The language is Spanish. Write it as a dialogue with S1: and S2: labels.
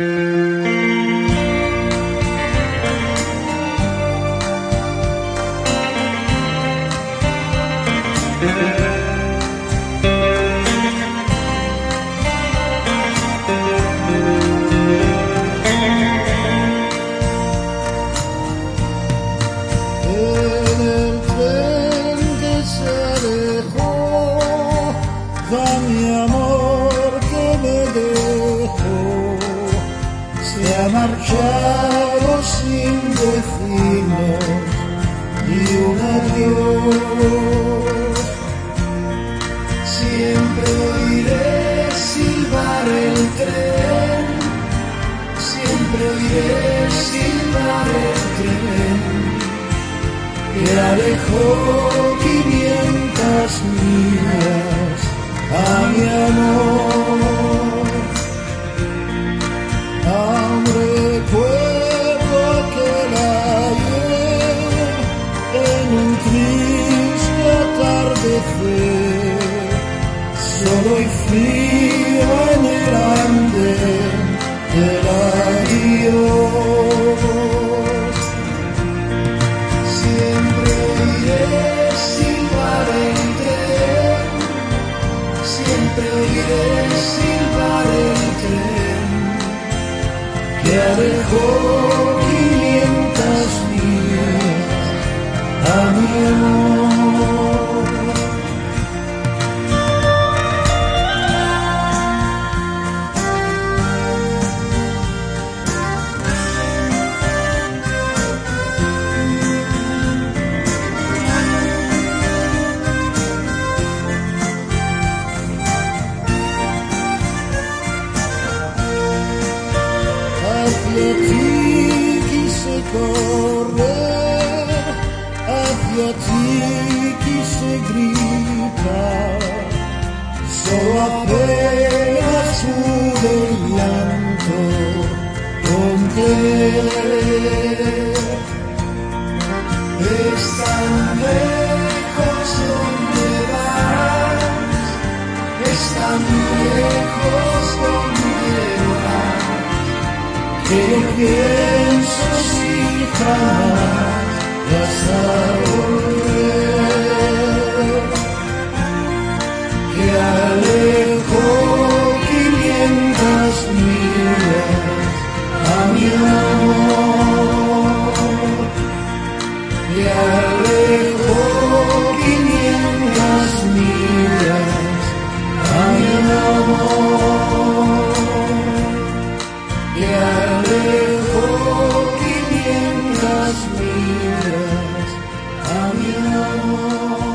S1: En ha marchado sin decirnos ni un adiós. Siempre oiré silbar el tren, siempre oiré silbar el tren que alejó quinientas millas a mi amor. Solo y frío en el andén del adiós. Siempre oiré silbar el tren, siempre oiré silbar el tren, que alejó Hacia ti quise correr, hacia ti quise gritar, solo apenas pude el llanto contener. Es lejos donde vas, es tan lejos donde vas yo pienso si jamás mi amor.